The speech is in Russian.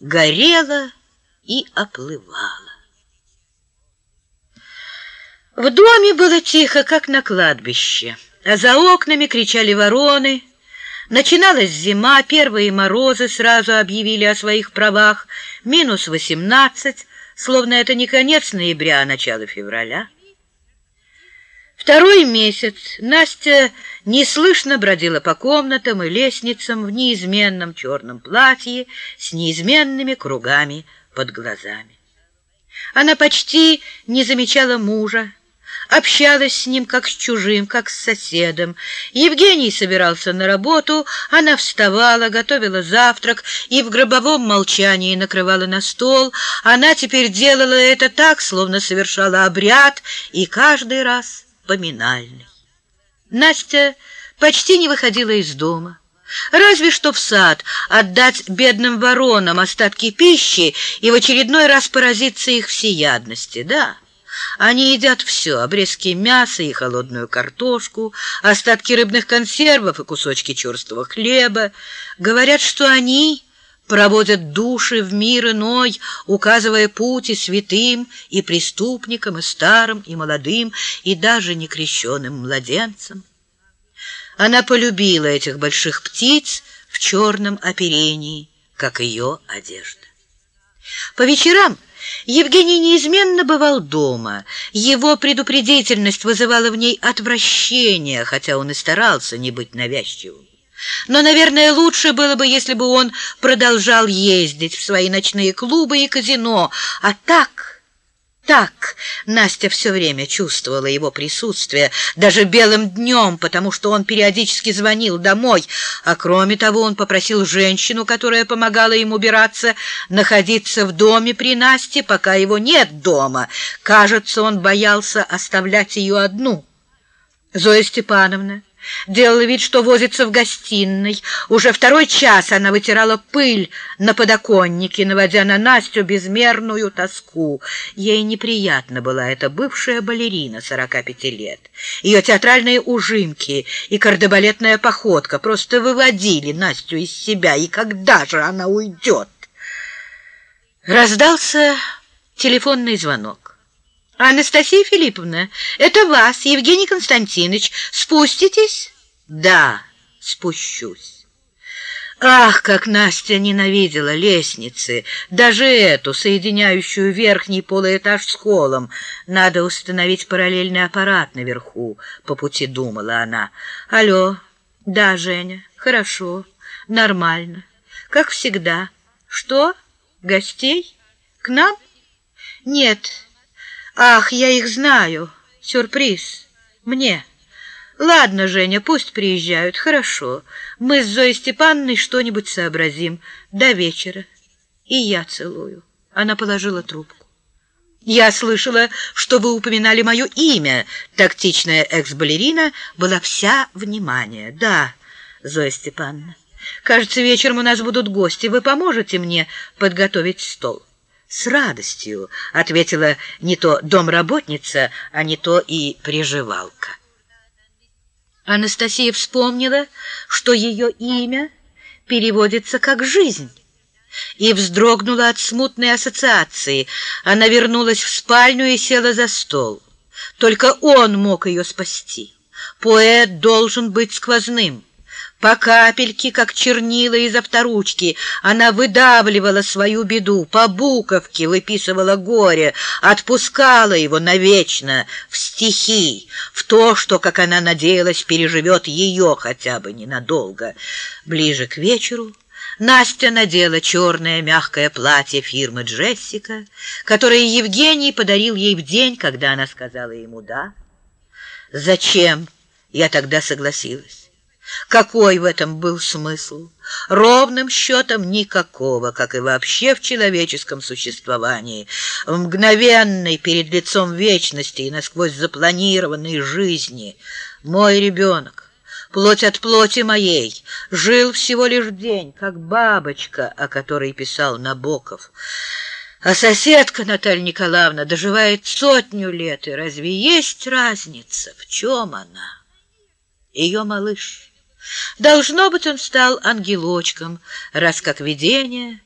горела и оплывала. В доме было тихо, как на кладбище, а за окнами кричали вороны. Начиналась зима, первые морозы сразу объявили о своих правах, минус восемнадцать, словно это не конец ноября, а начало февраля. Второй месяц Настя неслышно бродила по комнатам и лестницам в неизменном черном платье с неизменными кругами под глазами. Она почти не замечала мужа, общалась с ним как с чужим, как с соседом. Евгений собирался на работу, она вставала, готовила завтрак и в гробовом молчании накрывала на стол. Она теперь делала это так, словно совершала обряд, и каждый раз поминальный. Настя почти не выходила из дома. Разве что в сад отдать бедным воронам остатки пищи и в очередной раз поразиться их всеядности, да. Они едят все, обрезки мяса и холодную картошку, остатки рыбных консервов и кусочки черствого хлеба. Говорят, что они проводят души в мир иной, указывая пути святым и преступникам, и старым, и молодым, и даже некрещенным младенцам. Она полюбила этих больших птиц в черном оперении, как ее одежда. По вечерам Евгений неизменно бывал дома. Его предупредительность вызывала в ней отвращение, хотя он и старался не быть навязчивым. Но, наверное, лучше было бы, если бы он продолжал ездить в свои ночные клубы и казино. А так, так Настя все время чувствовала его присутствие, даже белым днем, потому что он периодически звонил домой. А кроме того, он попросил женщину, которая помогала ему убираться, находиться в доме при Насте, пока его нет дома. Кажется, он боялся оставлять ее одну. Зоя Степановна делала вид, что возится в гостиной. Уже второй час она вытирала пыль на подоконнике, наводя на Настю безмерную тоску. Ей неприятна была эта бывшая балерина 45 лет. Ее театральные ужимки и кардебалетная походка просто выводили Настю из себя. И когда же она уйдет? Раздался телефонный звонок. «Анастасия Филипповна, это вас, Евгений Константинович. Спуститесь?» «Да, спущусь». Ах, как Настя ненавидела лестницы, даже эту, соединяющую верхний полуэтаж с холлом. Надо установить параллельный аппарат наверху, по пути думала она. Алло, да, Женя, хорошо, нормально, как всегда. Что, гостей? К нам? Нет, Ах, я их знаю. Сюрприз. Мне. Ладно, Женя, пусть приезжают. Хорошо. Мы с Зоей Степановной что-нибудь сообразим. До вечера. И я целую. Она положила трубку. «Я слышала, что вы упоминали мое имя». Тактичная экс-балерина была вся внимание. «Да, Зоя Степановна. Кажется, вечером у нас будут гости. Вы поможете мне подготовить стол?» «С радостью», — ответила не то домработница, а не то и приживалка. Анастасия вспомнила, что ее имя переводится как «жизнь», и вздрогнула от смутной ассоциации. Она вернулась в спальню и села за стол. Только он мог ее спасти. Поэт должен быть сквозным. По капельке, как чернила из авторучки, она выдавливала свою беду, по буковке выписывала горе, отпускала его навечно в стихи, в то, что, как она надеялась, переживет ее хотя бы ненадолго. Ближе к вечеру Настя надела черное мягкое платье фирмы «Джессика», которое Евгений подарил ей в день, когда она сказала ему «да». «Зачем?» Я тогда согласилась. Какой в этом был смысл? Ровным счетом никакого, как и вообще в человеческом существовании, в мгновенной перед лицом вечности и насквозь запланированной жизни. Мой ребенок, плоть от плоти моей, жил всего лишь день, как бабочка, о которой писал Набоков. А соседка Наталья Николаевна доживает сотню лет, и разве есть разница, в чем она? Ее малыш. Должно быть, он стал ангелочком, раз как видение